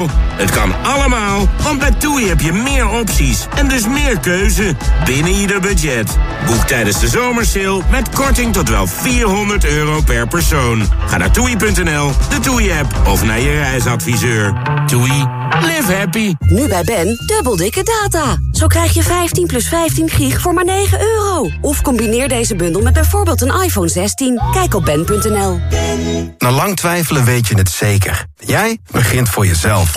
Uh. Het kan allemaal, want bij TUI heb je meer opties en dus meer keuze binnen ieder budget. Boek tijdens de zomersale met korting tot wel 400 euro per persoon. Ga naar toei.nl, de TUI-app of naar je reisadviseur. TUI, live happy. Nu bij Ben, dubbel dikke data. Zo krijg je 15 plus 15 gig voor maar 9 euro. Of combineer deze bundel met bijvoorbeeld een iPhone 16. Kijk op ben.nl. Na lang twijfelen weet je het zeker. Jij begint voor jezelf.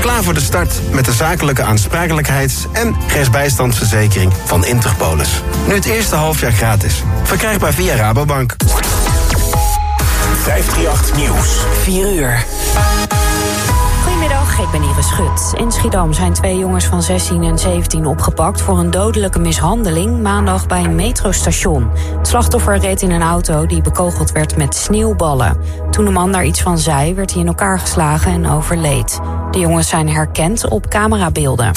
Klaar voor de start met de zakelijke aansprakelijkheids- en rechtsbijstandsverzekering van Interpolis. Nu het eerste halfjaar gratis. Verkrijgbaar via Rabobank. 538 Nieuws. 4 uur. Goedemiddag, ik ben Iris Schut. In Schiedam zijn twee jongens van 16 en 17 opgepakt... voor een dodelijke mishandeling maandag bij een metrostation. Het slachtoffer reed in een auto die bekogeld werd met sneeuwballen. Toen de man daar iets van zei, werd hij in elkaar geslagen en overleed. De jongens zijn herkend op camerabeelden.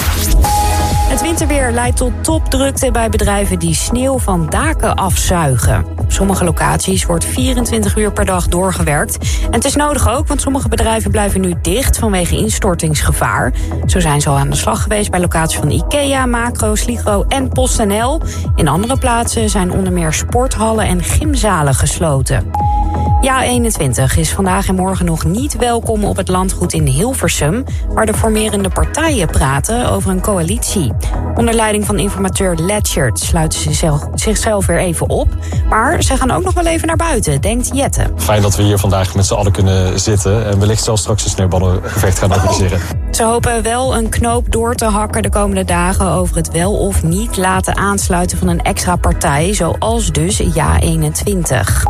Het winterweer leidt tot topdrukte bij bedrijven die sneeuw van daken afzuigen. Op sommige locaties wordt 24 uur per dag doorgewerkt. En het is nodig ook, want sommige bedrijven blijven nu dicht vanwege instortingsgevaar. Zo zijn ze al aan de slag geweest bij locaties van IKEA, Macro, Sligro en PostNL. In andere plaatsen zijn onder meer sporthallen en gymzalen gesloten. Ja 21 is vandaag en morgen nog niet welkom op het landgoed in Hilversum... waar de formerende partijen praten over een coalitie. Onder leiding van informateur Letchert sluiten ze zelf, zichzelf weer even op. Maar ze gaan ook nog wel even naar buiten, denkt Jette. Fijn dat we hier vandaag met z'n allen kunnen zitten... en wellicht zelfs straks een sneeuwballengevecht gaan organiseren. Ze hopen wel een knoop door te hakken de komende dagen... over het wel of niet laten aansluiten van een extra partij... zoals dus Ja 21.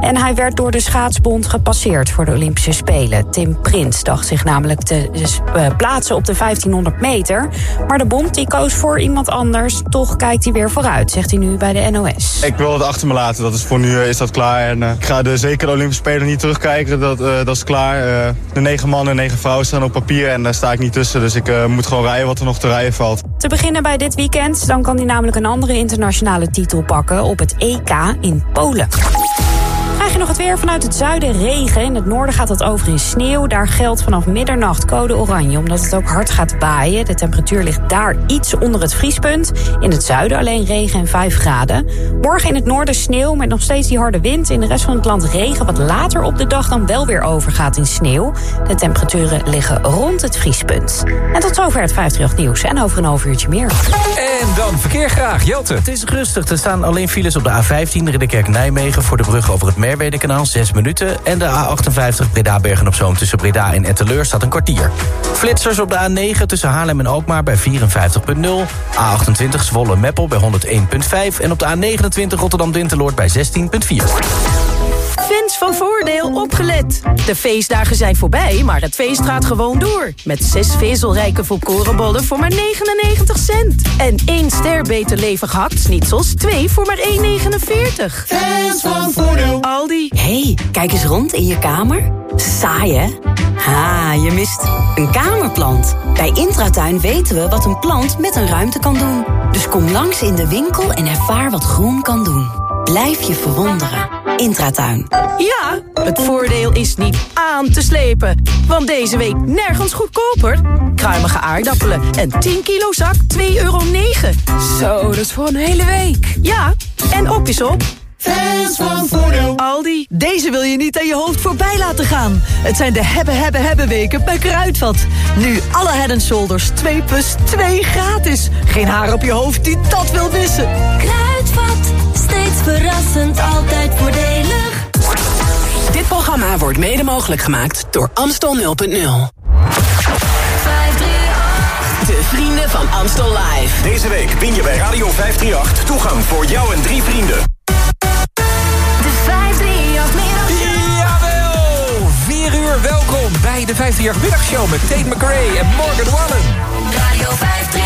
En hij werd door de schaatsbond gepasseerd voor de Olympische Spelen. Tim Prins dacht zich namelijk te uh, plaatsen op de 1500 meter. Maar de bond die koos voor iemand anders. Toch kijkt hij weer vooruit, zegt hij nu bij de NOS. Ik wil het achter me laten. Dat is voor nu uh, is dat klaar. En, uh, ik ga de, zeker Olympische Spelen niet terugkijken. Dat, dat is klaar. de negen mannen en negen vrouwen staan op papier. En daar sta ik niet tussen. Dus ik moet gewoon rijden wat er nog te rijden valt. Te beginnen bij dit weekend. Dan kan hij namelijk een andere internationale titel pakken op het EK in Polen. Je nog het weer vanuit het zuiden regen. In het noorden gaat het over in sneeuw. Daar geldt vanaf middernacht code oranje, omdat het ook hard gaat waaien. De temperatuur ligt daar iets onder het vriespunt. In het zuiden alleen regen en 5 graden. Morgen in het noorden sneeuw met nog steeds die harde wind. In de rest van het land regen, wat later op de dag dan wel weer overgaat in sneeuw. De temperaturen liggen rond het vriespunt. En tot zover het 538 nieuws. En over een half uurtje meer. En dan verkeer graag, Jelte. Het is rustig. Er staan alleen files op de A15 Ridderkerk-Nijmegen... voor de brug over het Merwedekanaal, 6 minuten. En de A58 Breda-Bergen op Zoom tussen Breda en Etteleur staat een kwartier. Flitsers op de A9 tussen Haarlem en Alkmaar bij 54.0. A28 Zwolle-Meppel bij 101.5. En op de A29 Rotterdam-Dinteloord bij 16.4. Fans van Voordeel opgelet. De feestdagen zijn voorbij, maar het feest gaat gewoon door. Met zes vezelrijke volkorenbollen voor maar 99 cent. En één ster beter levig hakt-snitsels, twee voor maar 1,49. Fans van Voordeel. Aldi. hey, kijk eens rond in je kamer. Saai, hè? Ha, je mist een kamerplant. Bij Intratuin weten we wat een plant met een ruimte kan doen. Dus kom langs in de winkel en ervaar wat groen kan doen. Blijf je verwonderen. Intratuin. Ja, het voordeel is niet aan te slepen. Want deze week nergens goedkoper. Kruimige aardappelen en 10 kilo zak 2,9 euro. Zo, dat is voor een hele week. Ja, en op is op. Fans van Voordeel. Aldi. Deze wil je niet aan je hoofd voorbij laten gaan. Het zijn de hebben, hebben, hebben weken bij Kruidvat. Nu alle head shoulders 2 plus 2 gratis. Geen haar op je hoofd die dat wil missen. Kruidvat, verrassend, altijd voordelig. Dit programma wordt mede mogelijk gemaakt door Amstel 0.0. De vrienden van Amstel Live. Deze week win je bij Radio 538 toegang voor jou en drie vrienden. De 538 middagshow. Jawel! 4 uur welkom bij de 538 middagshow met Tate McRae en Morgan Wallen. Radio 538.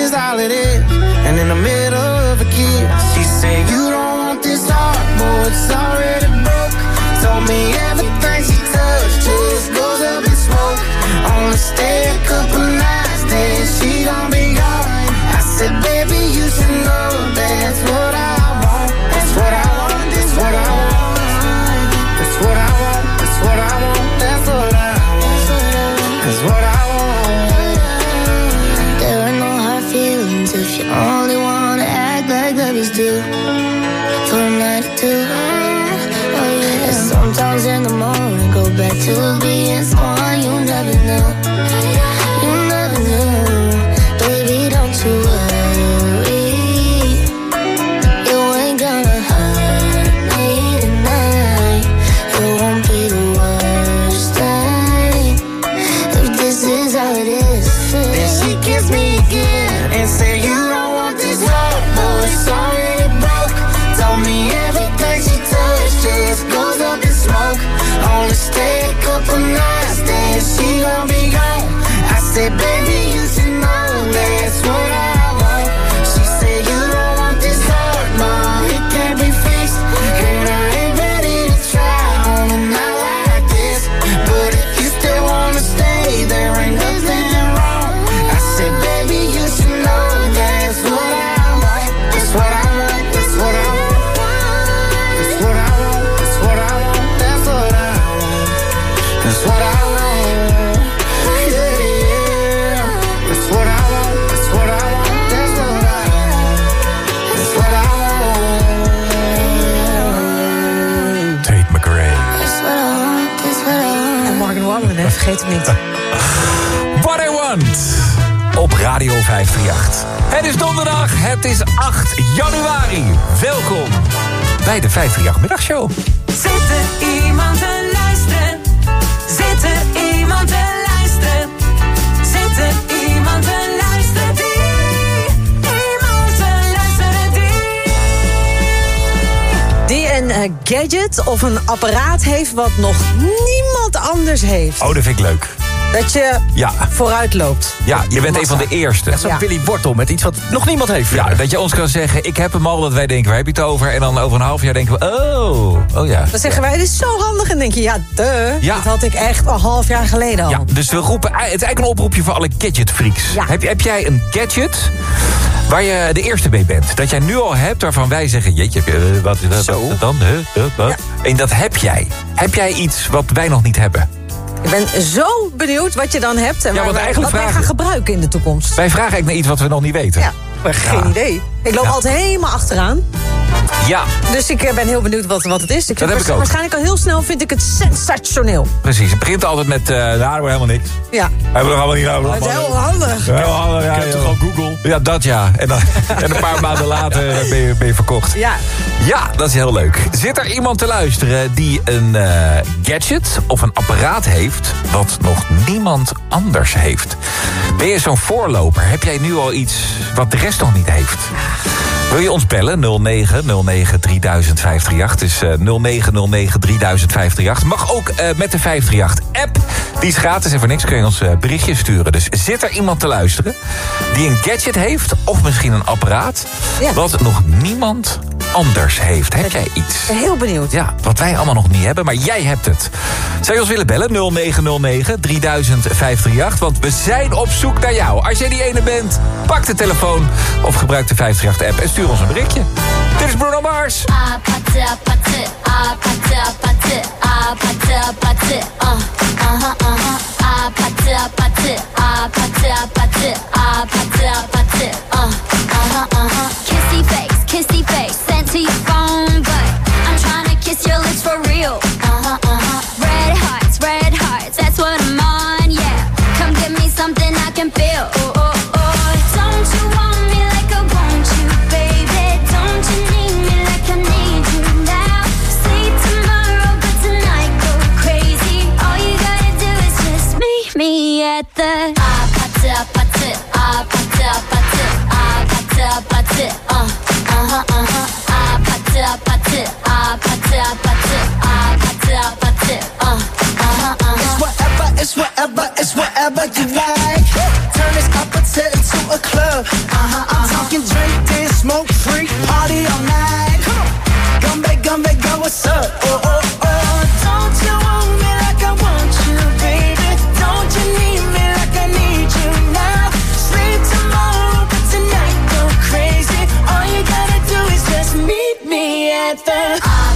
she gon' be vergeet hem niet. What I Want. Op Radio 538. Het is donderdag, het is 8 januari. Welkom bij de 538 Middagshow. Zit er iemand een eh, gadget of een apparaat heeft wat nog niemand anders heeft. Oh, dat vind ik leuk. Dat je Ja. vooruit loopt. Ja, je bent een van de eerste. Zo'n Ja. Billy Wortel met iets wat nog niemand heeft. Ja, dat je ons kan zeggen, ik heb hem al, dat wij denken, waar heb je het over? En dan over een half jaar denken we, oh, oh ja. Dan zeggen wij, dit is zo handig. En denk je, ja, duh. Ja. Dat had ik echt al half jaar geleden al. Ja, dus we roepen, het is eigenlijk een oproepje voor alle gadget-freaks. Ja. Heb, heb jij een gadget waar je de eerste mee bent? Dat jij nu al hebt, waarvan wij zeggen, jeetje, eh, wat is dat dan? Huh? Wat? En dat heb jij. Heb jij iets wat wij nog niet hebben? Ik ben zo benieuwd wat je dan hebt. En Ja, wij- wat wij vragen- gaan gebruiken in de toekomst. Wij vragen eigenlijk naar iets wat we nog niet weten. Ja, maar geen Ja. idee. Ik loop Ja. altijd helemaal achteraan. Ja, Dus ik eh, ben heel benieuwd wat, wat het is. Ik Dat heb vind ik ook. Waarschijnlijk al heel snel vind ik het sensationeel. precies. Het begint altijd met, eh nou, dat wordt helemaal niks. Ja, We hebben er allemaal niet over. dat is heel handig. Heel handig, ja, Ik heb toch al Google? Ja, dat ja. En, dan, en een paar maanden later ben je, ben je verkocht. Ja, Ja, dat is heel leuk. Zit er iemand te luisteren die een eh, gadget of een apparaat heeft... wat nog niemand anders heeft? Ben je zo'n voorloper? Heb jij nu al iets wat de rest nog niet heeft? Wil je ons bellen? 0909 3000 538. Dus eh 0909 3000 538. Mag ook eh, met de 538-app. Die is gratis en voor niks kun je ons eh, berichtje sturen. Dus zit er iemand te luisteren die een gadget heeft... of misschien een apparaat... Ja. wat nog niemand anders heeft? Heb jij iets? heel benieuwd. Ja, wat wij allemaal nog niet hebben, maar jij hebt het. Zou je ons willen bellen? 0909 3000 538. Want we zijn op zoek naar jou. Als jij die ene bent, pak de telefoon of gebruik de 538-app en stuur ons een berichtje. Dit is Bruno Mars. Real. Uh-huh, uh-huh. Red hearts, red hearts, that's what I'm on, yeah. Come give me something I can feel. Oh, oh, oh. Don't you want me like I want you, baby? Don't you need me like I need you now? Tomorrow, but tonight go crazy. All you gotta do is just meet me at the you. Turn this opposite into a club. Uh-huh, I'm talking drink, dance, smoke, free, party all night. Come on, Gumbe, Gumbe, go, what's up? Oh, oh, oh. Don't you want me like I want you, baby? Don't you need me like I need you now? Sleep tomorrow, but tonight go crazy. All you gotta do is just meet me at the ah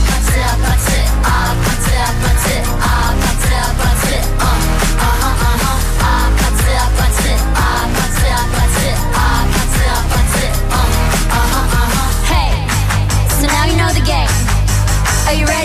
Are you ready?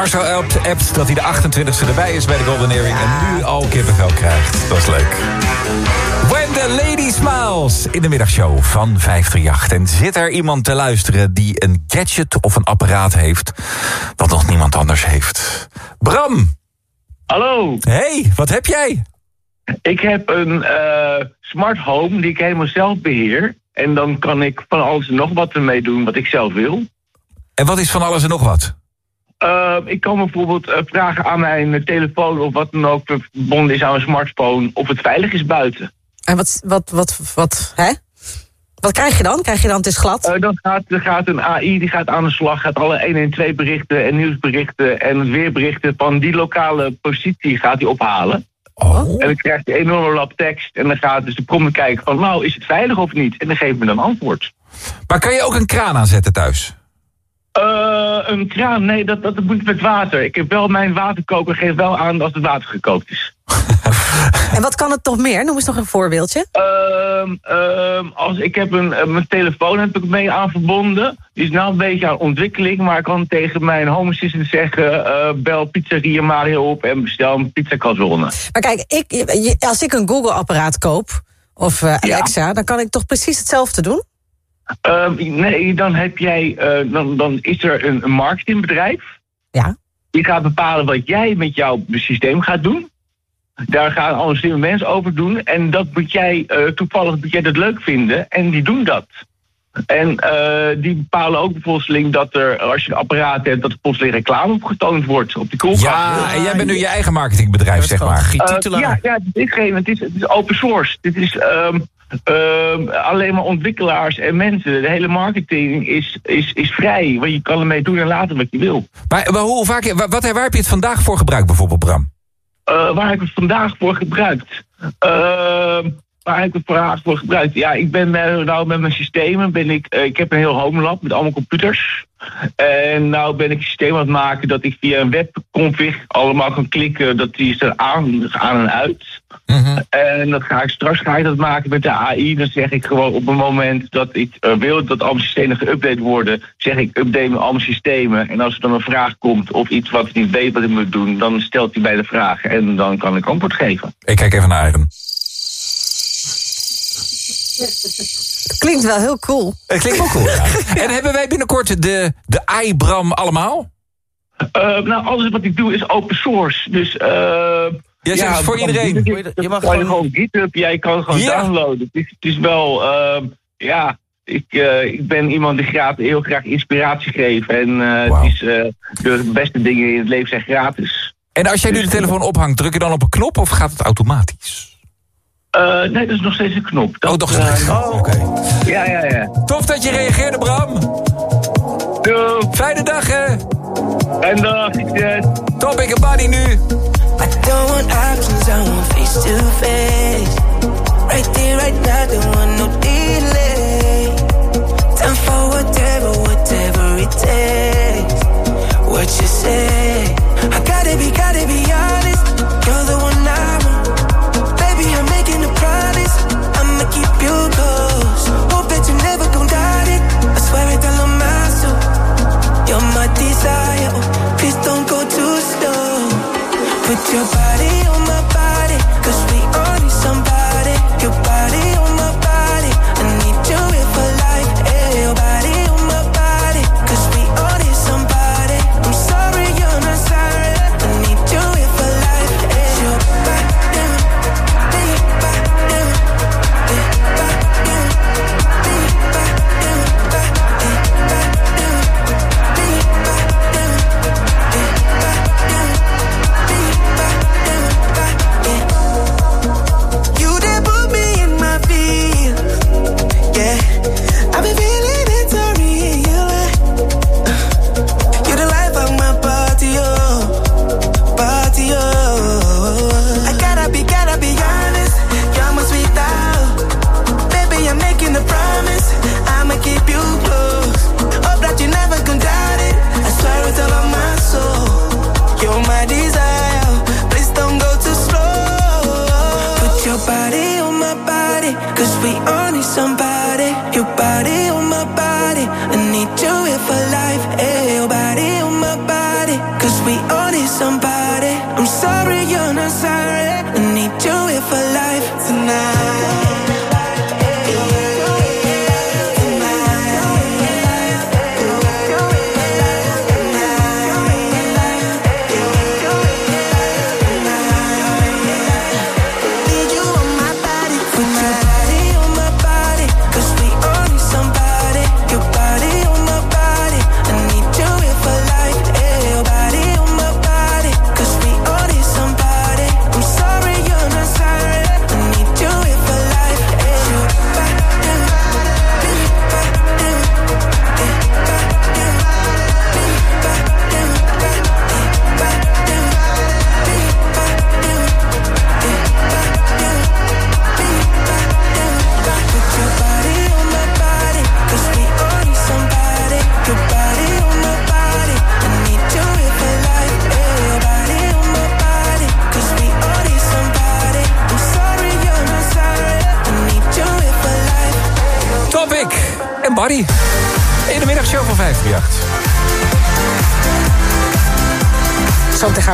Marcel appt, appt dat hij de 28e erbij is bij de Golden Earring... en nu al kippenvel krijgt. Dat is leuk. When the Lady Smiles in de middagshow van 538. En zit er iemand te luisteren die een gadget of een apparaat heeft... wat nog niemand anders heeft? Bram! Hallo. Hey, wat heb jij? Ik heb een eh, smart home die ik helemaal zelf beheer. En dan kan ik van alles en nog wat ermee doen wat ik zelf wil. En wat is van alles en nog wat? Eh, ik kan bijvoorbeeld eh, vragen aan mijn telefoon of wat dan ook verbonden is aan mijn smartphone of het veilig is buiten. En wat, wat, wat, wat, hè? Wat krijg je dan? Krijg je dan het is glad? Eh, dan gaat, er gaat een AI die gaat aan de slag, gaat alle 112 berichten en nieuwsberichten en weerberichten van die lokale positie gaat hij ophalen. En dan krijgt hij een enorme lap tekst en dan gaat dus de kommer kijken van nou is het veilig of niet? En dan geeft me dan antwoord. Maar kan je ook een kraan aanzetten thuis? Eh, een kraan, nee, dat, dat moet met water. Ik heb wel mijn waterkoker, geeft wel aan als het water gekookt is. En wat kan het toch meer? Noem eens nog een voorbeeldje. Ehm, ehm, als ik heb een, eh, mijn telefoon heb ik mee aan verbonden. Die is nou een beetje aan ontwikkeling, maar ik kan tegen mijn home assistant zeggen: eh, bel pizzeria Mario op en bestel een pizza calzone. Maar kijk, ik, als ik een Google-apparaat koop, of Alexa, dan kan ik toch precies hetzelfde doen? Ehm, nee, dan heb jij, eh, dan, dan is er een, een marketingbedrijf. Ja. Die gaat bepalen wat jij met jouw systeem gaat doen. Daar gaan alle slimme mensen over doen. En dat moet jij, eh, toevallig moet jij dat leuk vinden. En die doen dat. En eh, die bepalen ook plotseling dat er, als je een apparaat hebt, dat er plotseling reclame op getoond wordt op die koelkast. Ja, en jij bent nu je eigen marketingbedrijf, zeg maar. Eh, ja, ja, dit is geen, het is, het is open source. Dit is ehm, ehm, alleen maar ontwikkelaars en mensen. De hele marketing is, is, is vrij. Want je kan ermee doen en laten wat je wil. Maar, maar hoe vaak, wa- wat, waar heb je het vandaag voor gebruikt, bijvoorbeeld, Bram? Eh, waar heb ik het vandaag voor gebruikt? Ehm, waar ik het vandaag voor gebruikt? Ja, ik ben eh, nou met mijn systemen ben ik. eh, ik heb een heel home lab met allemaal computers. En nou ben ik een systeem aan het maken dat ik via een webconfig allemaal kan klikken. Dat die is er aan, aan en uit. En dat ga ik straks ga ik dat maken met de AI. Dan zeg ik gewoon op het moment dat ik eh, wil dat alle systemen geüpdate worden, zeg ik update me alle systemen. En als er dan een vraag komt of iets wat ik niet weet wat ik moet doen, dan stelt hij bij de vraag en dan kan ik antwoord geven. Ik kijk even naar Iron. Klinkt wel heel cool. Het klinkt wel cool, ja. En hebben wij binnenkort de, de AI-Bram allemaal? Eh, nou, alles wat ik doe is open source. Dus. eh Jij zegt het voor iedereen. Je, je mag gewoon GitHub, jij kan gewoon Ja. downloaden. Het is, het is wel, ehm, ja, ik, eh, ik ben iemand die graag, heel graag inspiratie geeft. En eh, het is, eh, de beste dingen in het leven zijn gratis. En als jij nu de telefoon ophangt, druk je dan op een knop of gaat het automatisch? Eh, Eh, nee, dat is nog steeds een knop. Dat, oh, nog steeds. eh, Oké. Ja, ja, ja. Tof dat je reageerde, Bram. Doei. Fijne dag, hè. Fijne dag, succes. Top, ik heb Buddy nu. I don't want options, I want face to face. Right there, right now, don't want no delay. Time for whatever, whatever it takes. What you say? I gotta be, gotta be honest. You're the your body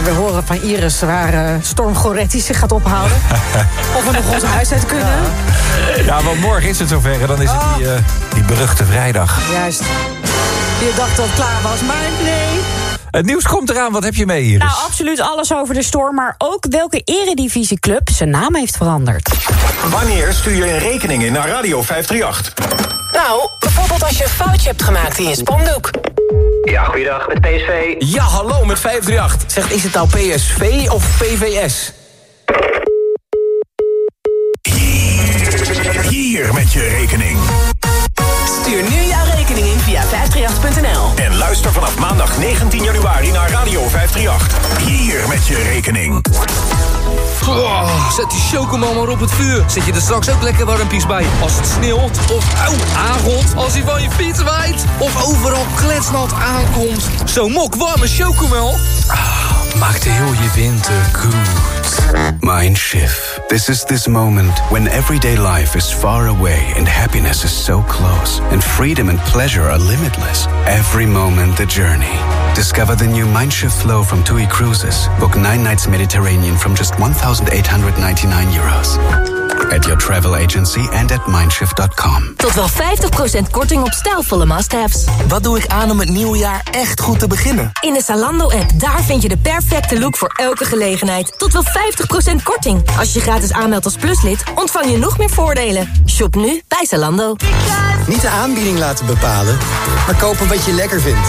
weer horen van Iris waar eh, Storm Goretti zich gaat ophouden. of we nog ons huis uit kunnen. Ja, want morgen is het zover. Dan is het die, eh, die beruchte vrijdag. Juist. Je dacht dat het klaar was, maar nee. Het nieuws komt eraan. Wat heb je mee, Iris? Nou, absoluut alles over de storm, maar ook welke eredivisieclub zijn naam heeft veranderd. Wanneer stuur je een rekening in naar Radio 538? Nou, bijvoorbeeld als je een foutje hebt gemaakt in je spandoek. Ja, goeiedag, met PSV. Ja, hallo met 538. Zegt, is het nou PSV of PVS? Hier met je rekening. Stuur nu jouw rekening in via 538.nl. En luister vanaf maandag 19 januari naar Radio 538. Hier met je rekening. Oh, zet die chocomel maar op het vuur. Zet je er straks ook lekker warmpies bij. Als het sneeuwt of auw, aangot. Als hij van je fiets waait. Of overal kletsnat aankomt. Zo'n mok warme chocomel. Ah, maakt heel je winter goed. Mindshift. This is this moment when everyday life is far away and happiness is so close, and freedom and pleasure are limitless. Every moment the journey. Discover the new Mindshift flow from TUI Cruises. Book nine nights Mediterranean from just 1,899 euros. At your travel agency and at mindshift.com. Tot wel 50% korting op stijlvolle must-haves. Wat doe ik aan om het nieuwe jaar echt goed te beginnen? In de Zalando-app, daar vind je de perfecte look voor elke gelegenheid. Tot wel 50% korting. Als je je gratis aanmeldt als pluslid, ontvang je nog meer voordelen. Shop nu bij Zalando. Niet de aanbieding laten bepalen, maar kopen wat je lekker vindt.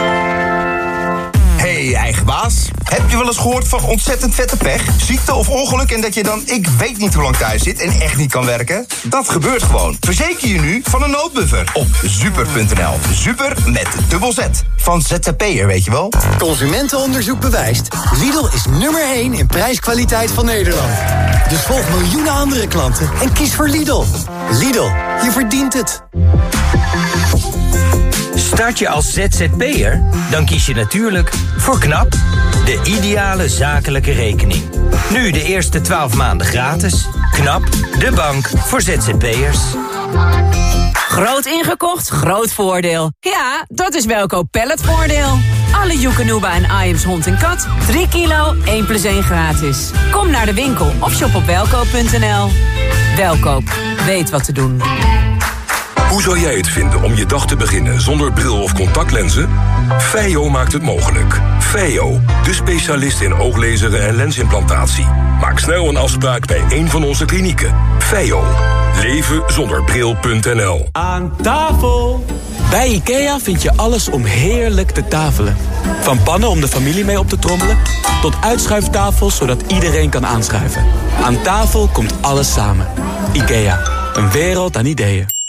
Hey, eigen baas. Heb je wel eens gehoord van ontzettend vette pech? Ziekte of ongeluk en dat je dan ik weet niet hoe lang thuis zit en echt niet kan werken? Dat gebeurt gewoon. Verzeker je nu van een noodbuffer op super.nl. Super met dubbel Z. Van ZZP'er, weet je wel. Consumentenonderzoek bewijst. Lidl is nummer 1 in prijskwaliteit van Nederland. Dus volg miljoenen andere klanten en kies voor Lidl. Lidl, je verdient het. Start je als ZZP'er? Dan kies je natuurlijk voor KNAP, de ideale zakelijke rekening. Nu de eerste 12 maanden gratis. KNAP, de bank voor ZZP'ers. Groot ingekocht, groot voordeel. Ja, dat is Welkoop Palletvoordeel. Alle Joekanuba en Iams hond en kat. 3 kilo, 1 plus 1 gratis. Kom naar de winkel of shop op welkoop.nl. Welkoop, weet wat te doen. Hoe zou jij het vinden om je dag te beginnen zonder bril of contactlenzen? Feio maakt het mogelijk. Feio, de specialist in ooglezeren en lensimplantatie. Maak snel een afspraak bij een van onze klinieken. Feio. Leven zonder bril.nl. Aan tafel! Bij IKEA vind je alles om heerlijk te tafelen. Van pannen om de familie mee op te trommelen... tot uitschuiftafels zodat iedereen kan aanschuiven. Aan tafel komt alles samen. IKEA, een wereld aan ideeën.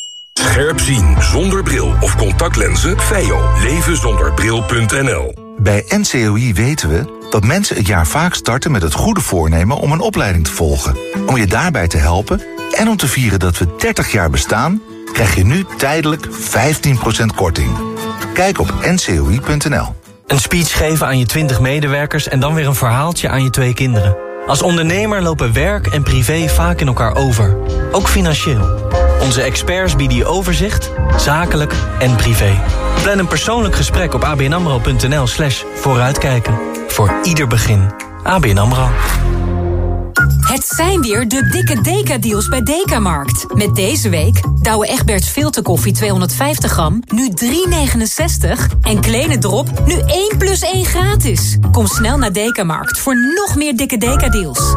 Scherp zien zonder bril of contactlenzen? Feio. Leven zonder bril.nl. Bij NCOI weten we dat mensen het jaar vaak starten met het goede voornemen om een opleiding te volgen. Om je daarbij te helpen en om te vieren dat we 30 jaar bestaan, krijg je nu tijdelijk 15% korting. Kijk op ncoi.nl. Een speech geven aan je 20 medewerkers en dan weer een verhaaltje aan je twee kinderen. Als ondernemer lopen werk en privé vaak in elkaar over, ook financieel. Onze experts bieden je overzicht, zakelijk en privé. Plan een persoonlijk gesprek op abnamro.nl slash vooruitkijken. Voor ieder begin. ABN AMRO. Het zijn weer de dikke Deka-deals bij Dekamarkt. Met deze week Douwe Egberts filterkoffie 250 gram, nu 3,69. En Kleine Drop, nu 1 plus 1 gratis. Kom snel naar Dekamarkt voor nog meer dikke Deka-deals.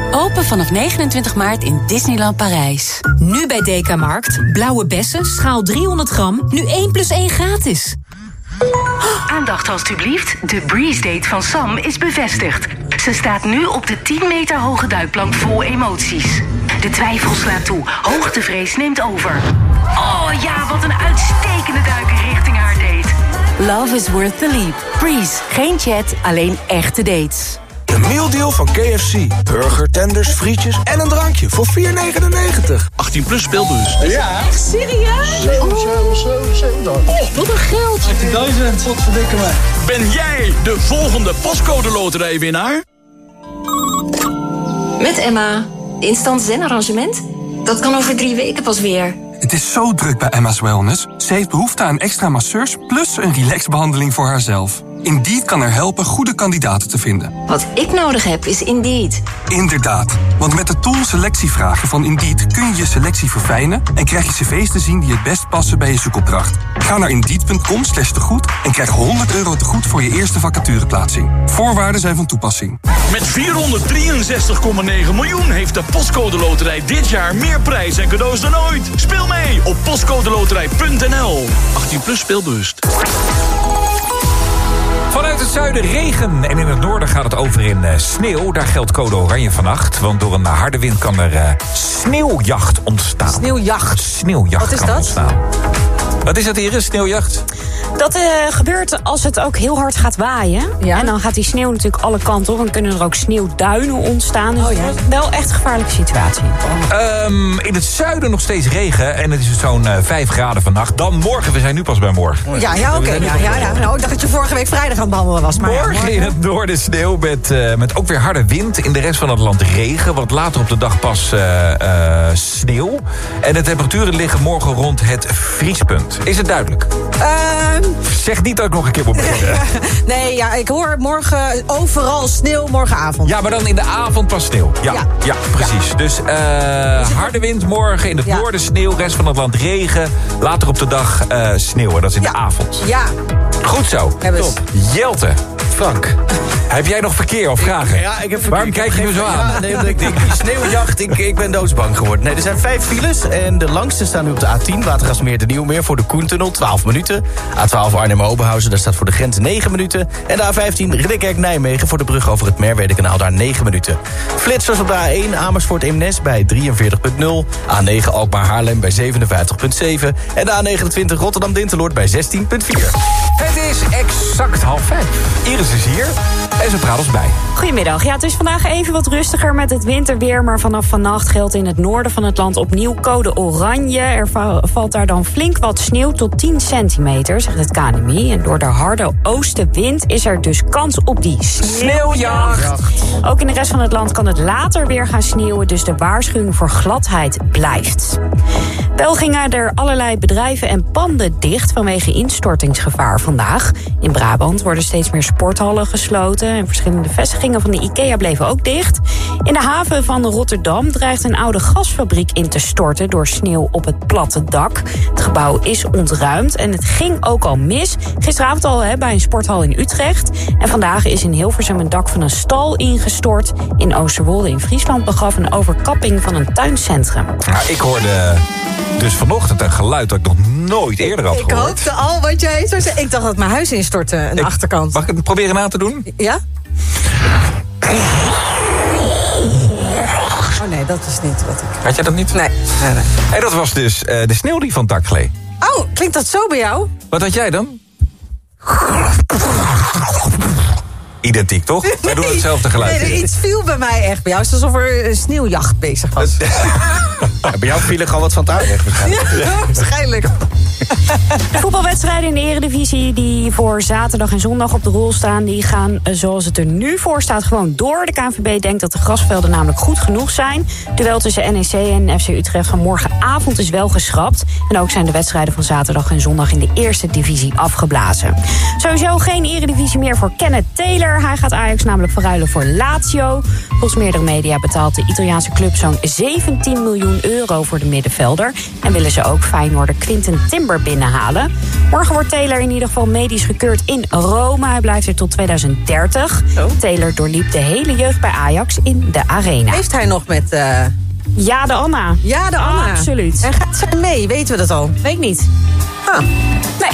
Open vanaf 29 maart in Disneyland Parijs. Nu bij Dekamarkt. Blauwe bessen, schaal 300 gram, nu 1 plus 1 gratis. Aandacht alstublieft. De Breeze Date van Sam is bevestigd. Ze staat nu op de 10 meter hoge duikplank vol emoties. De twijfel slaat toe. Hoogtevrees neemt over. Oh ja, wat een uitstekende duiker richting haar date. Love is worth the leap. Breeze, geen chat, alleen echte dates. De mealdeal van KFC. Burger, tenders, frietjes en een drankje voor 4,99. 18 plus speelbus. Ja. Echt serieus? 7, 7, 7, 7. Oh, wat een geld. 18.000. Wat verdikken me. Ben jij de volgende postcode loterijwinnaar? Met Emma. Instant zen-arrangement? Dat kan over drie weken pas weer. Het is zo druk bij Emma's Wellness. Ze heeft behoefte aan extra masseurs plus een relaxbehandeling voor haarzelf. Indeed kan er helpen goede kandidaten te vinden. Wat ik nodig heb is Indeed. Inderdaad, want met de tool selectievragen van Indeed kun je je selectie verfijnen en krijg je cv's te zien die het best passen bij je zoekopdracht. Ga naar indeed.com slash tegoed en krijg 100 euro tegoed voor je eerste vacatureplaatsing. Voorwaarden zijn van toepassing. Met 463,9 miljoen heeft de Postcode Loterij dit jaar meer prijs en cadeaus dan ooit. Speel mee op postcodeloterij.nl. 18 plus speelbewust. Vanuit het zuiden regen en in het noorden gaat het over in eh, sneeuw. Daar geldt code oranje vannacht, want door een harde wind kan er eh, sneeuwjacht ontstaan. Sneeuwjacht. Sneeuwjacht Wat is kan dat? ontstaan. Wat is dat hier, een sneeuwjacht? Dat eh, gebeurt als het ook heel hard gaat waaien. En dan gaat die sneeuw natuurlijk alle kanten op. En kunnen er ook sneeuwduinen ontstaan. Dus Oh, ja. wel echt een gevaarlijke situatie. Ehm, in het zuiden nog steeds regen en het is zo'n eh 5 graden vannacht. Dan morgen, we zijn nu pas bij morgen. Ja, ja, oké. ja, ja, ja. Nou, ik dacht dat je vorige week vrijdag aan het behandelen was. Maar ja, Morgen in het noorden sneeuw met, eh, met ook weer harde wind. In de rest van het land regen. Wat later op de dag pas eh, eh, sneeuw. En de temperaturen liggen morgen rond het vriespunt. Is het duidelijk? Ehm, Zeg niet dat ik nog een keer moet beginnen. nee, ja, ik hoor morgen overal sneeuw morgenavond. Ja, maar dan in de avond pas sneeuw. Ja, ja. Ja. precies. Dus eh, harde wind morgen. In het Ja. noorden sneeuw. Rest van het land regen. Later op de dag eh sneeuwen. Dat is in de avond. Ja, Goed zo. Top. Jelte. Frank. Heb jij nog verkeer of vragen? Ja, ik heb Waarom ik heb kijk je me zo aan? Ja, nee, ik denk, die sneeuwjacht, ik, ik ben doodsbang geworden. Nee, er zijn vijf files en de langste staan nu op de A10, Watergasmeer de Nieuwmeer voor de Koentunnel, 12 minuten. A12 Arnhem-Oberhausen, daar staat voor de grens 9 minuten. En de A15 Ridderkerk-Nijmegen voor de brug over het Merwedekanaal, daar 9 minuten. Flitsers op de A1 Amersfoort-Eemnes bij 43.0. A9 Alkmaar-Haarlem bij 57.7. En de A29 Rotterdam-Dinteloord bij 16.4. Het is exact half vijf. Iris is hier en ze praat bij. Goedemiddag. Ja, het is vandaag even wat rustiger met het winterweer... maar vanaf vannacht geldt in het noorden van het land opnieuw code oranje. Er va- valt daar dan flink wat sneeuw tot 10 centimeter, zegt het KNMI. En door de harde oostenwind is er dus kans op die sneeuwjacht. Ook in de rest van het land kan het later weer gaan sneeuwen... dus de waarschuwing voor gladheid blijft. Wel gingen er allerlei bedrijven en panden dicht vanwege instortingsgevaar vandaag. In Brabant worden steeds meer sporthallen gesloten en verschillende vestigingen van de IKEA bleven ook dicht. In de haven van Rotterdam dreigt een oude gasfabriek in te storten door sneeuw op het platte dak. Het gebouw is ontruimd en het ging ook al mis. Gisteravond al hè, bij een sporthal in Utrecht. En vandaag is in Hilversum een dak van een stal ingestort. In Oosterwolde in Friesland begaf een overkapping van een tuincentrum. Nou, ik hoorde dus vanochtend een geluid dat ik nog nooit eerder had ik gehoord. hoopte al wat jij zou zeggen. Ik dacht dat mijn huis instortte, een Ik- achterkant. Mag ik het proberen na te doen? Ja? Oh nee, dat is niet wat ik... Had jij dat niet? Nee. nee, nee. En dat was dus eh, de sneeuw die van het dak gleed. Oh, klinkt dat zo bij jou? Wat had jij dan? Identiek, toch? Wij doen hetzelfde geluid. Nee, iets viel bij mij echt bij jou. Het is alsof er een sneeuwjacht bezig was. Ja, bij jou viel er gewoon wat van het waarschijnlijk. Ja, waarschijnlijk. De voetbalwedstrijden in de Eredivisie die voor zaterdag en zondag op de rol staan... die gaan eh, zoals het er nu voor staat gewoon door. De KNVB denkt dat de grasvelden namelijk goed genoeg zijn. Duel tussen NEC en FC Utrecht van morgenavond is wel geschrapt. En ook zijn de wedstrijden van zaterdag en zondag in de eerste divisie afgeblazen. Sowieso geen Eredivisie meer voor Kenneth Taylor. Hij gaat Ajax namelijk verruilen voor Lazio. Volgens meerdere media betaalt de Italiaanse club zo'n 17 miljoen euro voor de middenvelder. En willen ze ook Feyenoorder Quinten Timber binnenhalen. Morgen wordt Taylor in ieder geval medisch gekeurd in Rome. Hij blijft er tot 2030. Taylor doorliep de hele jeugd bij Ajax in de arena. Heeft hij nog met... eh, Ja, de Anna. Ja, de Anna. Absoluut. En gaat zij mee? Weten we dat al? Weet ik niet. Ah. Nee.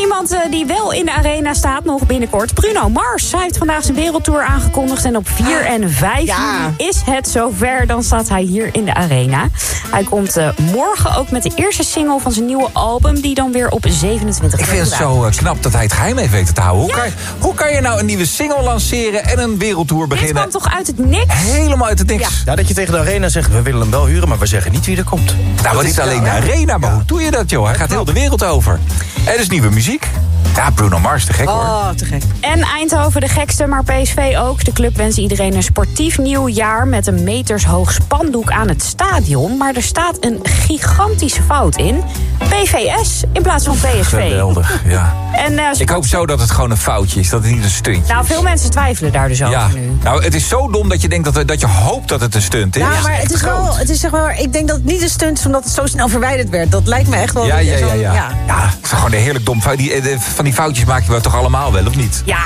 Iemand eh, die wel in de arena staat nog binnenkort. Bruno Mars. Hij heeft vandaag zijn wereldtour aangekondigd. En op 4 en 5 Ja. juni is het zover. Dan staat hij hier in de arena. Hij komt eh, morgen ook met de eerste single van zijn nieuwe album. Die dan weer op 27 Ik vind het zo eh, knap dat hij het geheim heeft weten te houden. Hoe, kan, je- hoe kan je nou een nieuwe single lanceren en een wereldtour Dit beginnen? kwam toch uit het niks? Helemaal uit het niks. Ja, dat je tegen de arena zegt, we willen hem wel huren, maar we zeggen niet wie er komt. Nou, maar niet alleen de arena, maar hoe doe je dat, joh? Hij gaat heel de wereld over. Er is nieuwe muziek. Ja, Bruno Mars, te gek hoor. Oh, te gek. En Eindhoven de gekste, maar PSV ook. De club wenst iedereen een sportief nieuw jaar... met een metershoog spandoek aan het stadion. Maar er staat een gigantische fout in. PVS in plaats van PSV. Geweldig, ja. En, eh, Ik hoop zo dat het gewoon een foutje is, dat het niet een stuntje nou, is. veel mensen twijfelen daar dus over Ja, nu. nou, het is zo dom dat je denkt dat, dat je hoopt dat het een stunt is. Ja, maar het is wel, het is zeg maar, ik denk dat het niet een stunt is omdat het zo snel verwijderd werd. Dat lijkt me echt wel. Ja, ja, ja, ja. Ja, het is gewoon een heerlijk dom fout. Die, eh, van die foutjes maak je wel toch allemaal wel, of niet? Ja.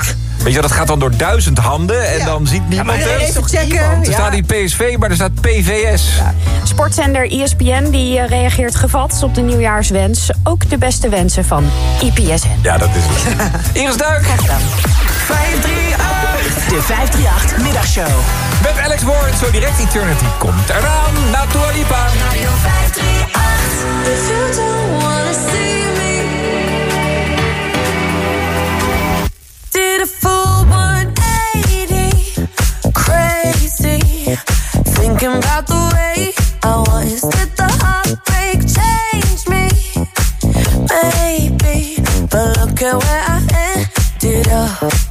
Weet je, dat gaat dan door duizend handen en dan ziet niemand maar het. even checken. Er Ja. staat niet PSV, maar er staat PVS. Sportzender ESPN die eh, reageert gevat op de nieuwjaarswens. Ook de beste wensen van IPSN. Ja, dat is het. Iris Duik. 538. De 538 Middagshow. Met Alex Warren, zo direct Eternity komt eraan. Na Dua Lipa. Radio 538. Thinking about the way I was Did the heartbreak change me? Maybe But look at where I ended up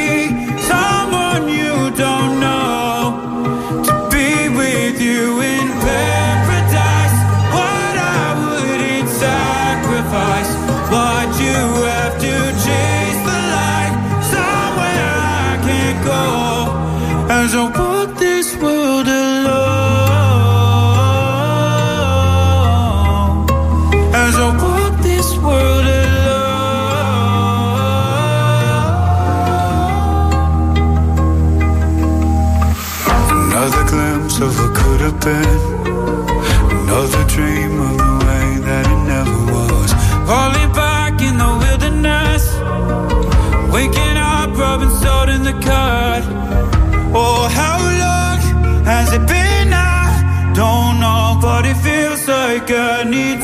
Sometimes I walk this world alone. As I walk this world alone. Another glimpse of what could have been. Another dream Has it been? I don't know, but it feels like I need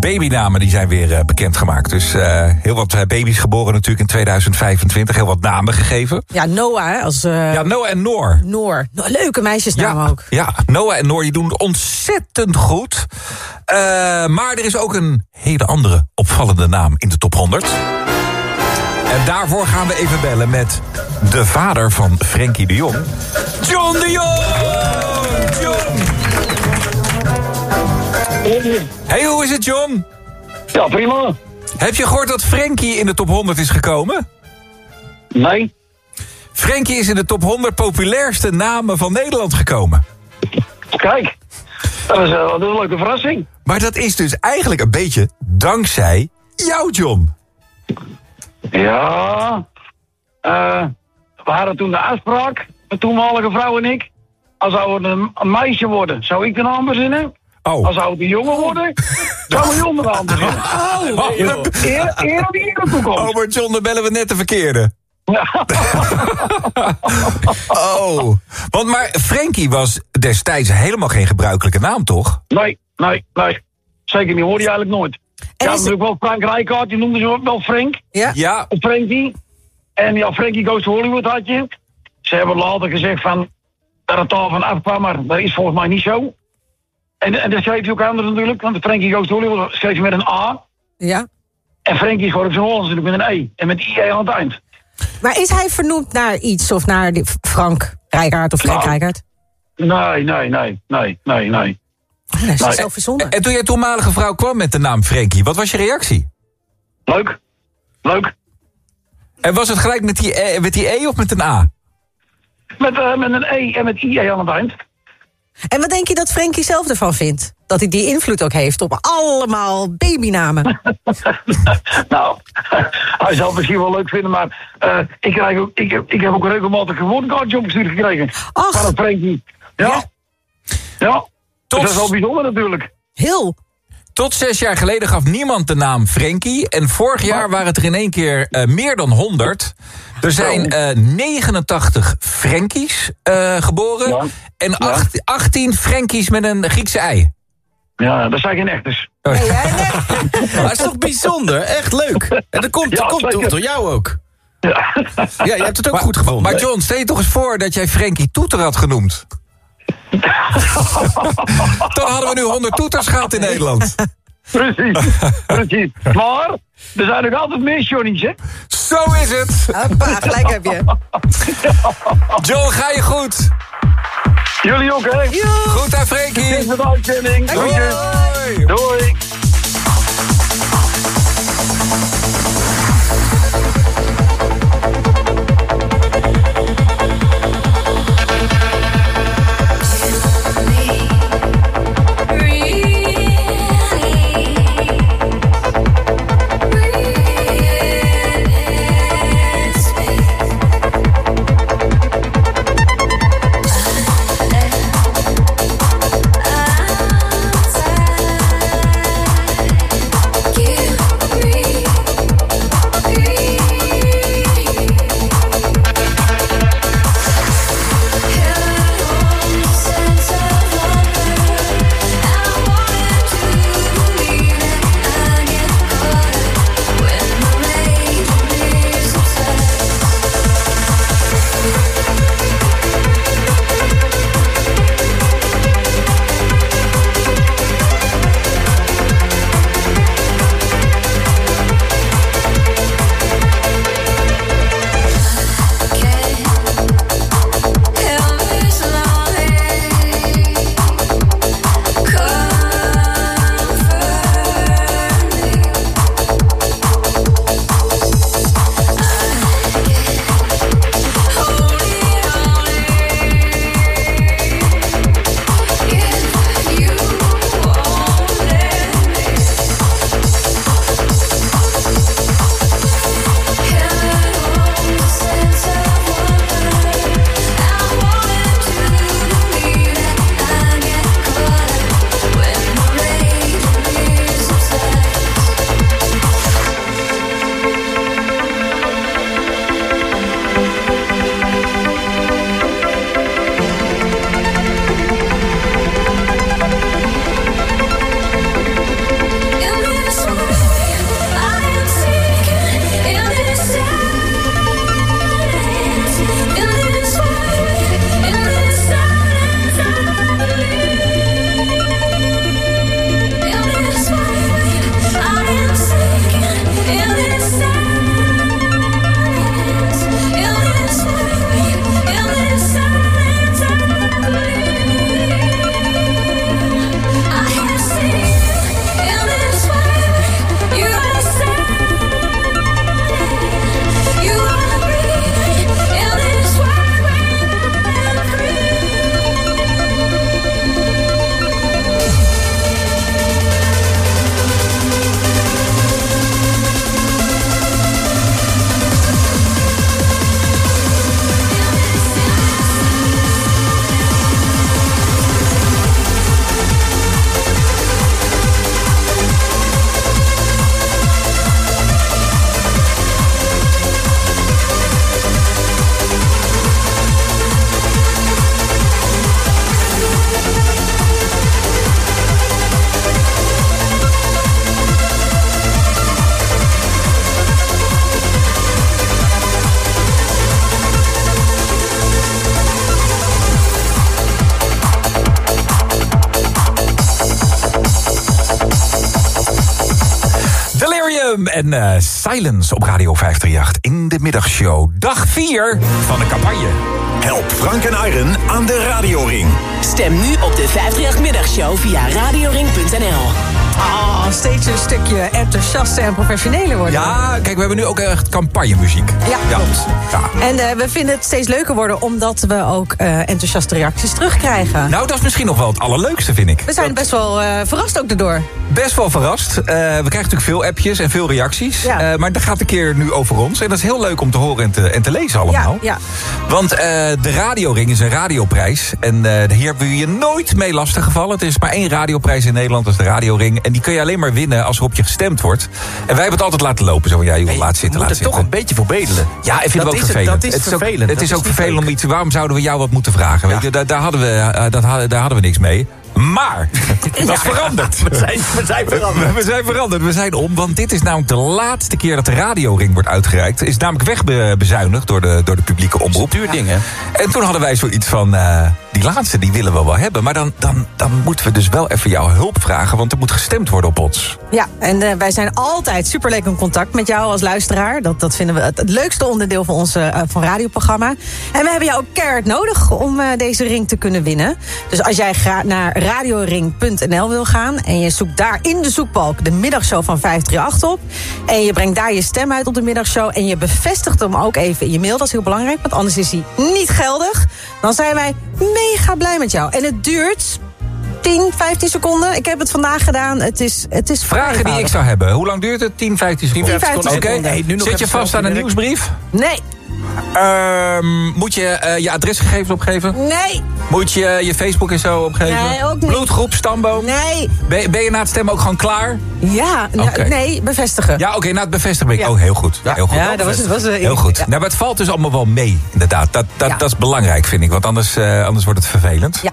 Babynamen die zijn weer eh, bekendgemaakt. Dus eh, heel wat eh, baby's geboren natuurlijk in 2025. Heel wat namen gegeven. Ja, Noah als... Ja, Noah en Noor. Noor. No- Leuke meisjesnaam ook. Ja, Noah en Noor die doen ontzettend goed. Maar er is ook een hele andere opvallende naam in de top 100. En daarvoor gaan we even bellen met de vader van Frenkie de Jong. John de Jong! Hey, hoe is het, John? Ja, prima. Heb je gehoord dat Frenkie in de top 100 is gekomen? Nee. Frenkie is in de top 100 populairste namen van Nederland gekomen. Kijk, dat is, eh, dat is een leuke verrassing. Maar dat is dus eigenlijk een beetje dankzij jou, John. Ja, eh, we hadden toen de afspraak, de toenmalige vrouw en ik. Als zou het een, een meisje worden, zou ik de naam verzinnen. Oh. Als een jongen worden, zou John de naam verzinnen. Oh, Eer, eer die in de toekomst. Oh, maar John, dan bellen we net de verkeerde. oh, want maar Frenkie was destijds helemaal geen gebruikelijke naam, toch? Nee, nee, nee. Zeker niet, hoorde je eigenlijk nooit. Ja, natuurlijk wel Frank Rijkaard, die noemde ze wel Frank. Ja. Ja. Of Frankie. En ja, Frankie Goes to Hollywood had je. Ze hebben later gezegd van, dat het daar van afkwam, maar dat is volgens mij niet zo. En, en dat schreef hij ook anders natuurlijk, want Frankie Goes to Hollywood schreef je met een A. Ja. En Frankie is gewoon op zijn Hollands natuurlijk met een E. En met IE aan het eind. Maar is hij vernoemd naar iets of naar die Frank Rijkaard of Frank Nou. Rijkaard? Nee, nee, nee, nee, nee, nee. Oh, dat is Nee. zo verzonnen. En toen je toenmalige vrouw kwam met de naam Frenkie, wat was je reactie? Leuk. Leuk. En was het gelijk met die, e, met die E of met een A? Met, eh, met een E en met IE aan het eind. En wat denk je dat Frankie zelf ervan vindt? Dat hij die invloed ook heeft op allemaal babynamen. Nou, hij zal het misschien wel leuk vinden, maar eh, ik, krijg ook, ik, heb- ik heb ook regelmatig een woordkaartje opgestuurd gekregen. Ach. Van een Frankie. Ja. Ja. Tot- Dat is wel bijzonder natuurlijk. Heel. Tot zes jaar geleden gaf niemand de naam Frenkie. En vorig jaar waren het er in één keer eh, meer dan 100. Er zijn eh 89 Frenkies eh, geboren. En acht- 18 Frenkies met een Griekse ei. Ja, dat zijn geen echters. Oh. Dat is toch bijzonder? Echt leuk. En dat komt, dat Ja, komt door, jou ook. Ja, je hebt het ook goed gevonden. Maar? John, stel je toch eens voor dat jij Frenkie Toeter had genoemd. Dan hadden we nu 100 toeters gehad in Nederland. Precies, precies. Maar, er zijn nog altijd meer Johnny's, hè? Zo is het. Hoppa, gelijk heb je. John, ga je goed? Jullie ook, hè? Goed aan Frenkie. Dit is de uitzending. Doei. En eh, Silence op Radio 538 in de middagshow. Dag 4 van de campagne. Help Frank en Iron aan de radioring. Stem nu op de 538-middagshow via radioring.nl. Ah, steeds een stukje enthousiaster en professioneler worden. Ja, kijk, we hebben nu ook echt campagnemuziek. Ja, klopt. Ja. En eh, we vinden het steeds leuker worden... omdat we ook eh, enthousiaste reacties terugkrijgen. Nou, dat is misschien nog wel het allerleukste, vind ik. We zijn best wel eh, verrast ook daardoor. Best wel verrast. Eh, we krijgen natuurlijk veel appjes en veel reacties. Ja. Eh, maar dat gaat een keer nu over ons. En dat is heel leuk om te horen en te, en te lezen allemaal. Ja. Want eh, de Radioring is een radioprijs. En eh, hier hebben we je nooit mee lastiggevallen. Het is maar één radioprijs in Nederland, dat is de Radioring. En die kun je alleen maar winnen als er op je gestemd wordt. En wij hebben het altijd laten lopen. Zo van, ja, joh, laat zitten, laat zitten. toch een beetje voor bedelen. Ja, ik vind Dat het ook is het- vervelend. dat is het ook, vervelend. Het Dat is is ook vervelend om iets... Waarom zouden we jou wat moeten vragen? Weet je? Daar, daar, hadden we, eh, dat, hadden- daar hadden we niks mee. Maar, dat is veranderd. We zijn, we zijn veranderd. We zijn veranderd, we zijn om, want dit is namelijk de laatste keer dat de radioring wordt uitgereikt. Is namelijk wegbezuinigd door de, door de publieke omroep. Duur ding, hè? En toen hadden wij zoiets van, eh, die laatste die willen we wel hebben. Maar dan, dan, dan moeten we dus wel even jouw hulp vragen, want er moet gestemd worden op ons. Ja, en eh, wij zijn altijd superleuk in contact met jou als luisteraar. Dat, dat vinden we het, leukste onderdeel van ons eh, van radioprogramma. En we hebben jou ook keihard nodig om eh, deze ring te kunnen winnen. Dus als jij naar radioring.nl wil gaan... en je zoekt daar in de zoekbalk de middagshow van 538 op... en je brengt daar je stem uit op de middagshow... en je bevestigt hem ook even in je mail, dat is heel belangrijk... want anders is hij niet geldig. Dan zijn wij mega blij met jou. En het duurt 10, 15 seconden. Ik heb het vandaag gedaan. Het is, het is Vragen die ik zou hebben. Hoe lang duurt het? 10, 15 seconden? 10, 15 Oké, seconden. Hey, nu nog zit je vast aan een nieuwsbrief? Nee, Ehm, moet je eh, je adresgegevens opgeven? nee, Moet je je Facebook en zo opgeven? Nee, ook niet. Bloedgroep, stamboom? nee. Ben, ben je na het stemmen ook gewoon klaar? Ja, nee, bevestigen. Ja, oké, na het bevestigen ben ik. Ja. Oh, heel goed. Ja, heel goed. Ja, dat was, was eh, Heel goed. ja. Nou, maar het valt dus allemaal wel mee, inderdaad. Dat, dat, Ja. dat is belangrijk, vind ik. Want anders, eh, anders wordt het vervelend. Ja.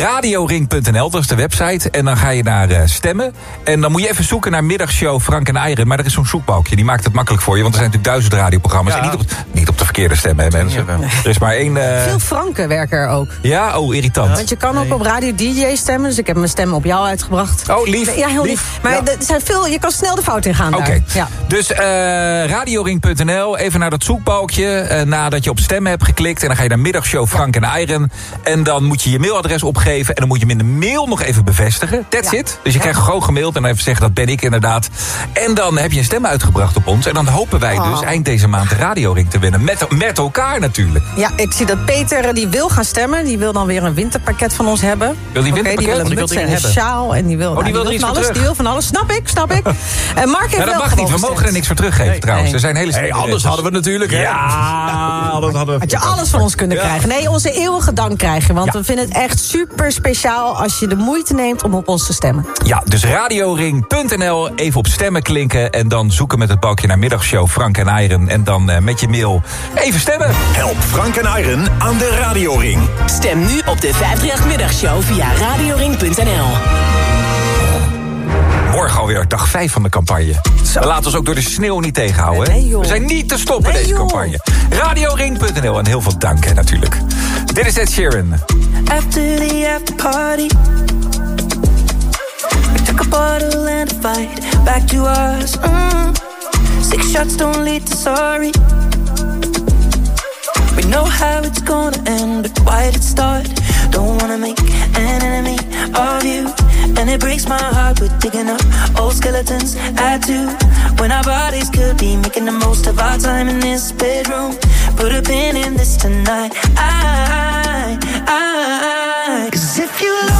Radioring.nl, dat is de website. En dan ga je naar stemmen. En dan moet je even zoeken naar middagshow Frank en Eieren. Maar er is zo'n zoekbalkje, die maakt het makkelijk voor je. Want er zijn natuurlijk duizend radioprogramma's. En niet op, niet op de verkeerde stemmen, hè, mensen. Ja. Er is maar één... eh, Veel Franken werken er ook. ja, oh, irritant. Want je kan ook op radio DJ stemmen. Dus ik heb mijn stem op jou uitgebracht. Oh, lief. Ja, heel lief. Lief. Maar Ja. er zijn veel, je kan snel de fout ingaan Oké, daar. Ja. dus eh radioring.nl, even naar dat zoekbalkje. eh, nadat je op stemmen hebt geklikt. En dan ga je naar middagshow Frank en Iron. En dan moet je je mailadres opgeven. En dan moet je hem in de mail nog even bevestigen. That's Ja. it. Dus je Ja. krijgt gewoon gemaild en dan even zeggen dat ben ik inderdaad. En dan heb je een stem uitgebracht op ons. En dan hopen wij Oh. dus eind deze maand de radioring te winnen. Met, met elkaar natuurlijk. ja, ik zie dat Peter eh, die wil gaan stemmen. Die wil dan weer een winterpakket van ons hebben. Wil die winterpakket? die wil een ik wil muts en een sjaal. En die wil, nou, die wil er iets van alles. terug. Die wil van alles. Snap ik, snap ik. En Mark heeft Ja, dat wel mag niet. We mogen er niks voor teruggeven trouwens. Nee. Er zijn hele strenge regels. natuurlijk, hè? Ja, anders hadden we... Had je alles van ons kunnen Ja. krijgen. Nee, onze eeuwige dank krijgen. Want Ja. we vinden het echt super speciaal als je de moeite neemt om op ons te stemmen. Ja, dus radioring.nl, even op stemmen klinken... en dan zoeken met het balkje naar middagshow Frank en Iron... en dan eh, met je mail even stemmen. Help Frank en Iron aan de radioring. Stem nu op de 538-middagshow via radioring.nl. Morgen alweer dag 5 van de campagne. We laten ons ook door de sneeuw niet tegenhouden. Nee. We zijn niet te stoppen Nee, deze joh. campagne. Radioring.nl en heel veel dank hè, natuurlijk. Dit is Ed Sheeran. After the after party, we took a bottle and a fight back to us. Mm. Six shots don't lead to sorry. We know how it's gonna end, but why did it start? Don't wanna make an enemy of you. And it breaks my heart we're digging up old skeletons. Add to when our bodies could be making the most of our time in this bedroom. Put a pin in this tonight. I, I, cause if you love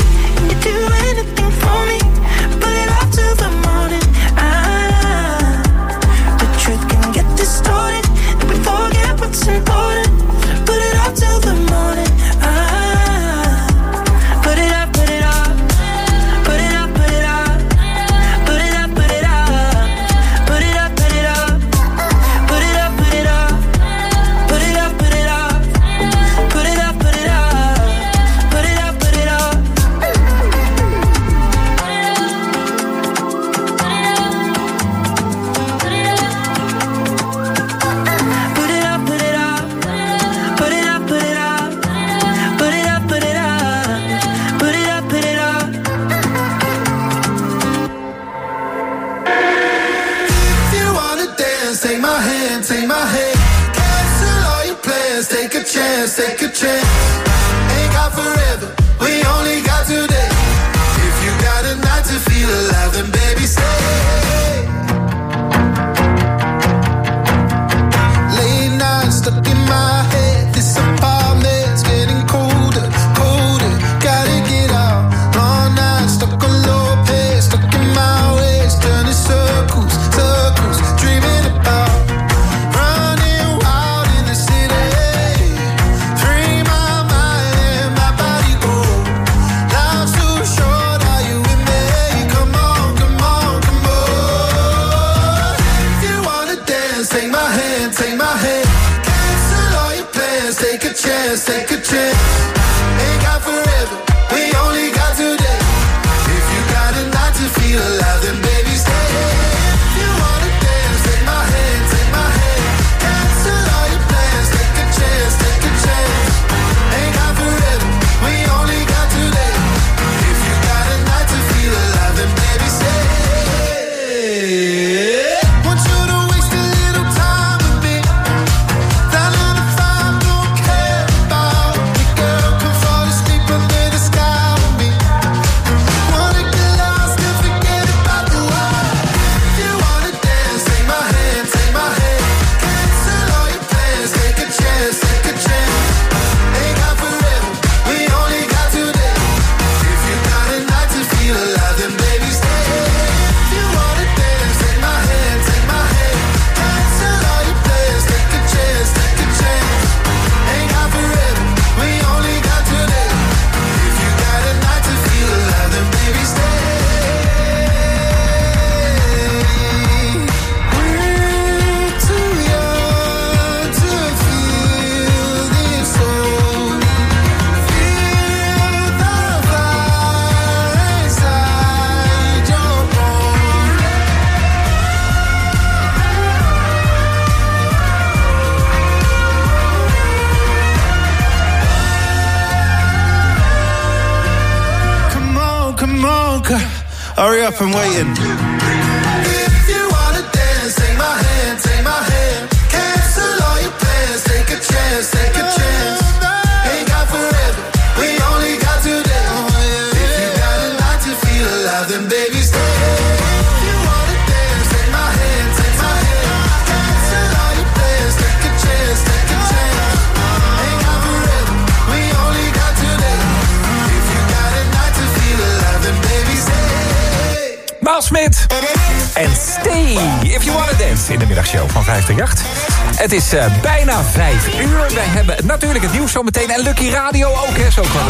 Het is eh, bijna vijf uur. We hebben natuurlijk het nieuws zometeen. En Lucky Radio ook, hè? Zo kwam.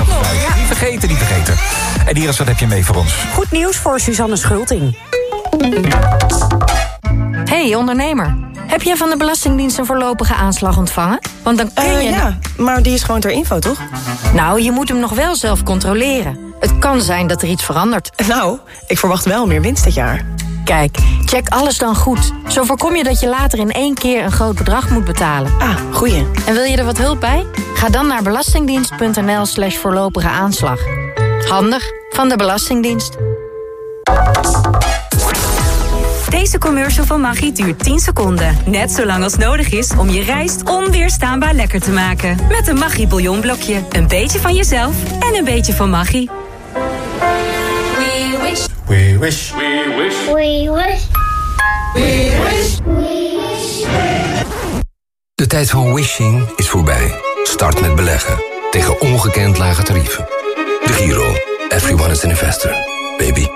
Niet vergeten, niet vergeten. En Iris, wat heb je mee voor ons? Goed nieuws voor Suzanne Schulting. Hey, ondernemer. Heb jij van de Belastingdienst een voorlopige aanslag ontvangen? Want dan kun eh, je... Ja, maar die is gewoon ter info, toch? Nou, je moet hem nog wel zelf controleren. Het kan zijn dat er iets verandert. Nou, ik verwacht wel meer winst dit jaar. Kijk, check alles dan goed. Zo voorkom je dat je later in één keer een groot bedrag moet betalen. Ah, goeie. En wil je er wat hulp bij? Ga dan naar belastingdienst.nl slash voorlopige aanslag. Handig van de Belastingdienst. Deze commercial van Maggi duurt 10 seconden. Net zo lang als nodig is om je rijst onweerstaanbaar lekker te maken. Met een Maggi bouillonblokje. Een beetje van jezelf en een beetje van Maggi. We wish. We wish. We wish. We wish. De tijd van wishing is voorbij. Start met beleggen. Tegen ongekend lage tarieven. De Giro. Everyone is an investor. Baby.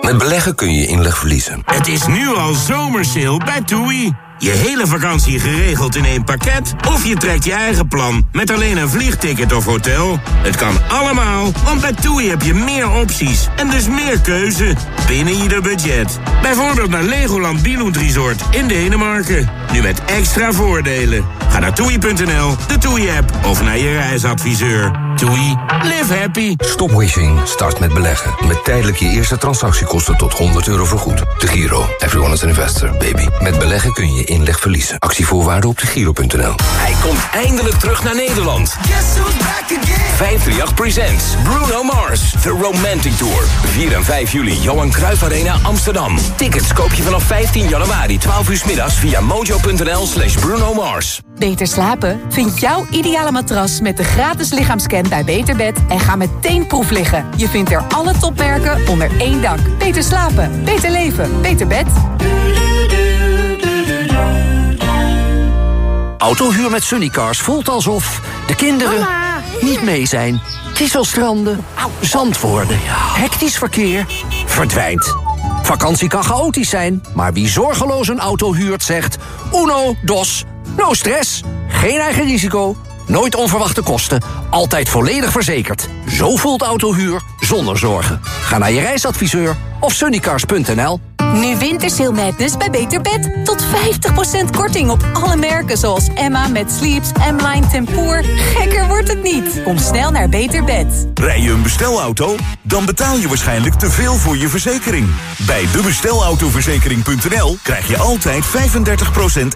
Met beleggen kun je inleg verliezen. Het is nu al zomersale bij TUI. Je hele vakantie geregeld in één pakket? Of je trekt je eigen plan met alleen een vliegticket of hotel? Het kan allemaal, want bij TUI heb je meer opties en dus meer keuze binnen ieder budget. Bijvoorbeeld naar Legoland Billund Resort in Denemarken. Nu met extra voordelen. Ga naar toei.nl, de TUI-app of naar je reisadviseur. TUI, live happy. Stop wishing. Start met beleggen. Met tijdelijk je eerste transactiekosten tot 100 euro vergoed. De Giro. Everyone is an investor, baby. Met beleggen kun je inleg verliezen. Actievoorwaarden op de Giro.nl. Hij komt eindelijk terug naar Nederland. 538 Presents Bruno Mars, The Romantic Tour. 4 en 5 juli, Johan Cruijff Arena, Amsterdam. Tickets koop je vanaf 15 januari, 12 uur middags via mojo.nl slash Bruno Mars. Beter slapen? Vind jouw ideale matras met de gratis lichaamscan bij Beterbed en ga meteen proef liggen. Je vindt er alle topmerken onder één dak. Beter slapen, beter leven, beter bed. Autohuur met Sunnycars voelt alsof de kinderen niet mee zijn. Kieselstranden, zand worden, hectisch verkeer, verdwijnt. Vakantie kan chaotisch zijn, maar wie zorgeloos een auto huurt zegt... uno, dos, no stress, geen eigen risico, nooit onverwachte kosten... altijd volledig verzekerd. Zo voelt autohuur zonder zorgen. Ga naar je reisadviseur of sunnycars.nl. Nu Wintersail Madness bij Beter Bed. Tot 50% korting op alle merken zoals Emma met Sleeps, M-Line Tempoor. Gekker wordt het niet. Kom snel naar Beter Bed. Rij je een bestelauto? Dan betaal je waarschijnlijk te veel voor je verzekering. Bij debestelautoverzekering.nl krijg je altijd 35%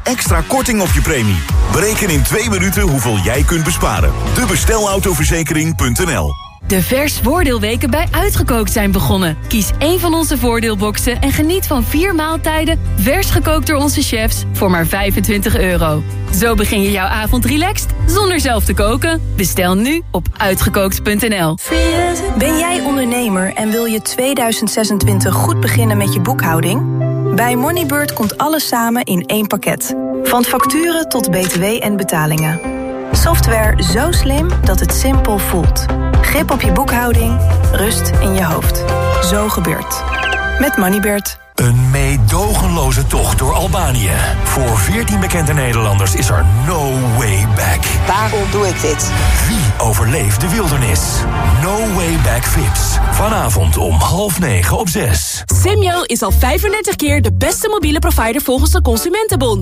extra korting op je premie. Bereken in twee minuten hoeveel jij kunt besparen. Debestelautoverzekering.nl De vers voordeelweken bij Uitgekookt zijn begonnen. Kies één van onze voordeelboxen en geniet van vier maaltijden... vers gekookt door onze chefs voor maar 25 euro. Zo begin je jouw avond relaxed zonder zelf te koken. Bestel nu op uitgekookt.nl. Ben jij ondernemer en wil je 2026 goed beginnen met je boekhouding? Bij Moneybird komt alles samen in één pakket. Van facturen tot btw en betalingen. Software zo slim dat het simpel voelt. Grip op je boekhouding, rust in je hoofd. Zo gebeurt. Met Moneybird. Een meedogenloze tocht door Albanië. Voor 14 bekende Nederlanders is er no way back. Waarom doe ik dit? Wie overleeft de wildernis? No way back Vips. Vanavond om half negen op zes. Simyo is al 35 keer de beste mobiele provider volgens de Consumentenbond.